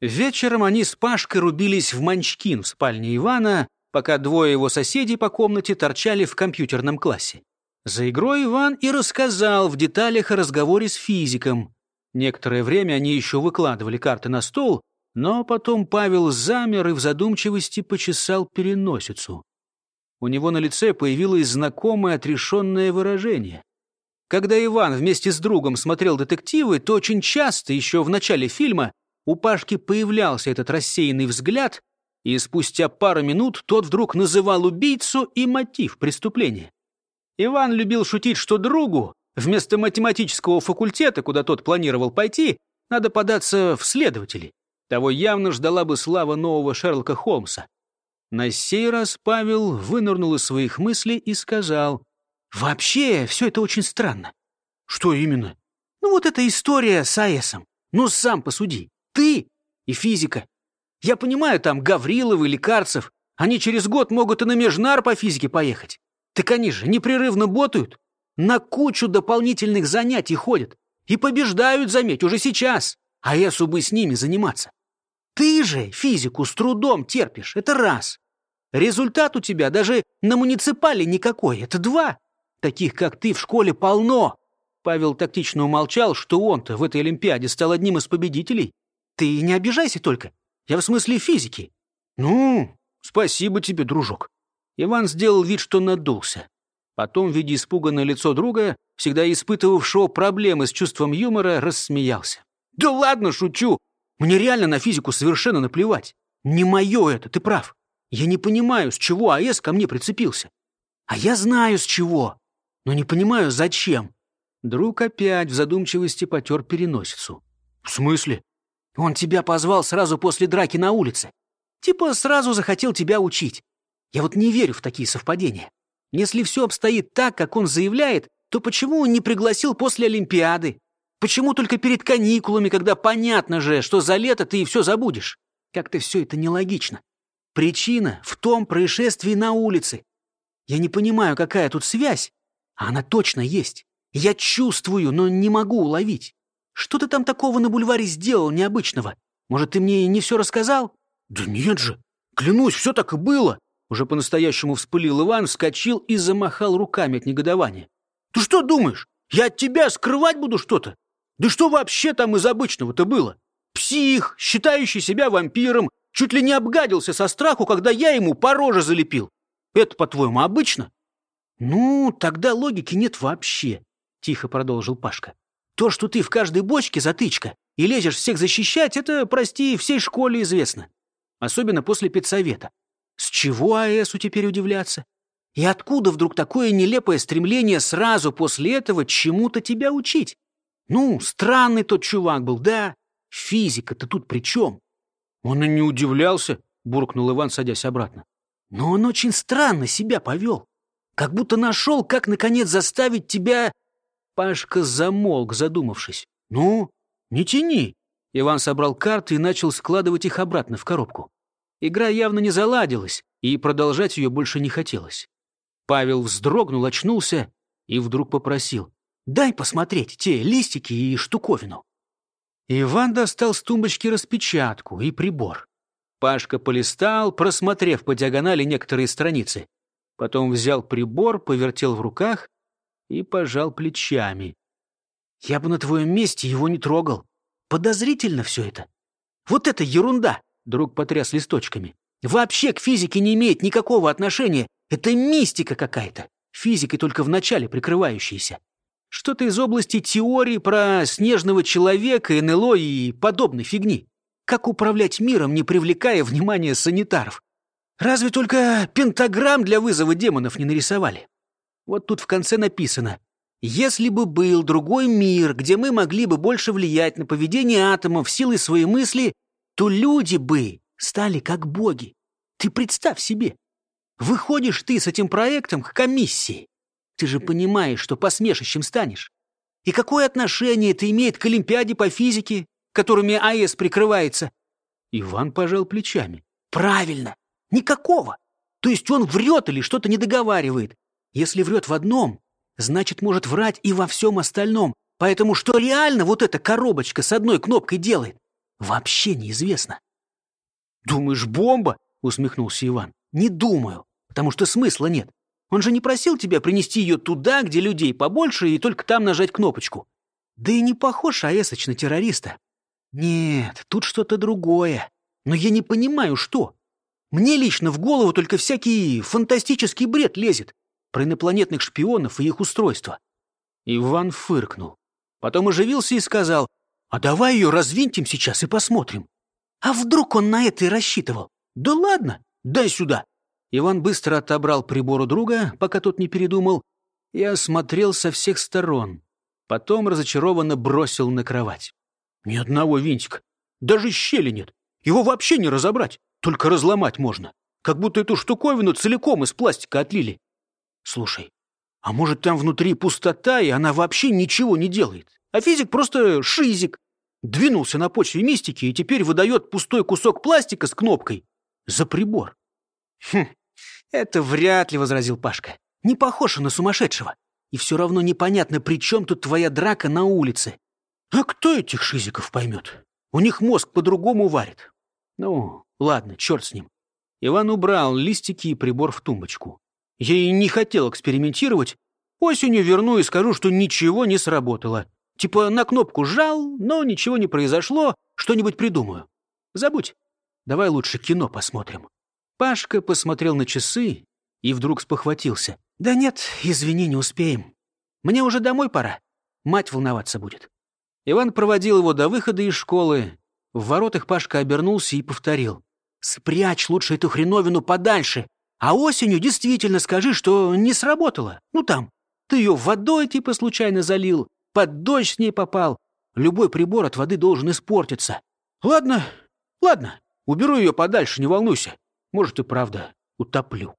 Вечером они с Пашкой рубились в манчкин в спальне Ивана, пока двое его соседей по комнате торчали в компьютерном классе. За игрой Иван и рассказал в деталях о разговоре с физиком. Некоторое время они еще выкладывали карты на стол, но потом Павел замер и в задумчивости почесал переносицу. У него на лице появилось знакомое отрешенное выражение. Когда Иван вместе с другом смотрел детективы, то очень часто, еще в начале фильма, у Пашки появлялся этот рассеянный взгляд, и спустя пару минут тот вдруг называл убийцу и мотив преступления. Иван любил шутить, что другу вместо математического факультета, куда тот планировал пойти, надо податься в следователи. Того явно ждала бы слава нового Шерлока Холмса. На сей раз Павел вынырнул из своих мыслей и сказал, «Вообще, все это очень странно». «Что именно?» «Ну вот эта история с АЭСом. Ну, сам посуди. Ты и физика. Я понимаю, там Гаврилов или Карцев. Они через год могут и на Межнар по физике поехать. Так они же непрерывно ботают. На кучу дополнительных занятий ходят. И побеждают, заметь, уже сейчас. А я бы с ними заниматься. Ты же физику с трудом терпишь. Это раз. Результат у тебя даже на муниципале никакой. Это два. Таких, как ты, в школе полно. Павел тактично умолчал, что он-то в этой Олимпиаде стал одним из победителей. Ты не обижайся только. Я в смысле физики. Ну, спасибо тебе, дружок. Иван сделал вид, что надулся. Потом, видя испуганное лицо друга, всегда испытывавшего проблемы с чувством юмора, рассмеялся. «Да ладно, шучу! Мне реально на физику совершенно наплевать. Не мое это, ты прав. Я не понимаю, с чего АЭС ко мне прицепился. А я знаю, с чего, но не понимаю, зачем». Друг опять в задумчивости потер переносицу. «В смысле?» «Он тебя позвал сразу после драки на улице. Типа сразу захотел тебя учить. Я вот не верю в такие совпадения. Если все обстоит так, как он заявляет, то почему он не пригласил после Олимпиады? Почему только перед каникулами, когда понятно же, что за лето ты и все забудешь? Как-то все это нелогично. Причина в том происшествии на улице. Я не понимаю, какая тут связь, а она точно есть. Я чувствую, но не могу уловить. Что ты там такого на бульваре сделал необычного? Может, ты мне не все рассказал? Да нет же. Клянусь, все так и было. Уже по-настоящему вспылил Иван, вскочил и замахал руками от негодования. «Ты что думаешь, я от тебя скрывать буду что-то? Да что вообще там из обычного-то было? Псих, считающий себя вампиром, чуть ли не обгадился со страху, когда я ему по роже залепил. Это, по-твоему, обычно?» «Ну, тогда логики нет вообще», — тихо продолжил Пашка. «То, что ты в каждой бочке затычка и лезешь всех защищать, это, прости, всей школе известно. Особенно после педсовета. С чего АЭСу теперь удивляться? И откуда вдруг такое нелепое стремление сразу после этого чему-то тебя учить? Ну, странный тот чувак был, да? Физика-то тут при чем? Он и не удивлялся, буркнул Иван, садясь обратно. Но он очень странно себя повел. Как будто нашел, как, наконец, заставить тебя... Пашка замолк, задумавшись. Ну, не тяни. Иван собрал карты и начал складывать их обратно в коробку. Игра явно не заладилась, и продолжать ее больше не хотелось. Павел вздрогнул, очнулся и вдруг попросил. «Дай посмотреть те листики и штуковину». Иван достал с тумбочки распечатку и прибор. Пашка полистал, просмотрев по диагонали некоторые страницы. Потом взял прибор, повертел в руках и пожал плечами. «Я бы на твоем месте его не трогал. Подозрительно все это. Вот это ерунда!» Друг потряс листочками. «Вообще к физике не имеет никакого отношения. Это мистика какая-то. Физикой только вначале прикрывающаяся. Что-то из области теории про снежного человека, НЛО и подобной фигни. Как управлять миром, не привлекая внимания санитаров? Разве только пентаграмм для вызова демонов не нарисовали? Вот тут в конце написано «Если бы был другой мир, где мы могли бы больше влиять на поведение атомов силой своей мысли, то люди бы стали как боги. Ты представь себе. Выходишь ты с этим проектом к комиссии. Ты же понимаешь, что посмешищем станешь. И какое отношение это имеет к Олимпиаде по физике, которыми АЭС прикрывается? Иван пожал плечами. Правильно, никакого. То есть он врет или что-то не договаривает. Если врет в одном, значит, может врать и во всем остальном. Поэтому что реально вот эта коробочка с одной кнопкой делает? вообще неизвестно. «Думаешь, бомба?» — усмехнулся Иван. «Не думаю, потому что смысла нет. Он же не просил тебя принести ее туда, где людей побольше, и только там нажать кнопочку. Да и не похож АЭСыч на террориста. Нет, тут что-то другое. Но я не понимаю, что. Мне лично в голову только всякий фантастический бред лезет про инопланетных шпионов и их устройства. Иван фыркнул. Потом оживился и сказал, а давай ее развинтим сейчас и посмотрим. А вдруг он на это и рассчитывал? Да ладно, дай сюда. Иван быстро отобрал прибор у друга, пока тот не передумал, и осмотрел со всех сторон. Потом разочарованно бросил на кровать. Ни одного винтика. Даже щели нет. Его вообще не разобрать. Только разломать можно. Как будто эту штуковину целиком из пластика отлили. Слушай, а может там внутри пустота, и она вообще ничего не делает? А физик просто шизик. Двинулся на почве мистики и теперь выдает пустой кусок пластика с кнопкой за прибор. Хм, это вряд ли, возразил Пашка. Не похоже на сумасшедшего. И все равно непонятно, при чем тут твоя драка на улице. А кто этих шизиков поймет? У них мозг по-другому варит. Ну, ладно, черт с ним. Иван убрал листики и прибор в тумбочку. Я и не хотел экспериментировать. Осенью верну и скажу, что ничего не сработало. Типа на кнопку жал, но ничего не произошло, что-нибудь придумаю. Забудь. Давай лучше кино посмотрим. Пашка посмотрел на часы и вдруг спохватился. Да нет, извини, не успеем. Мне уже домой пора. Мать волноваться будет. Иван проводил его до выхода из школы. В воротах Пашка обернулся и повторил. «Спрячь лучше эту хреновину подальше, а осенью действительно скажи, что не сработало. Ну там, ты ее водой типа случайно залил, под дождь с ней попал. Любой прибор от воды должен испортиться. Ладно, ладно, уберу ее подальше, не волнуйся. Может и правда утоплю».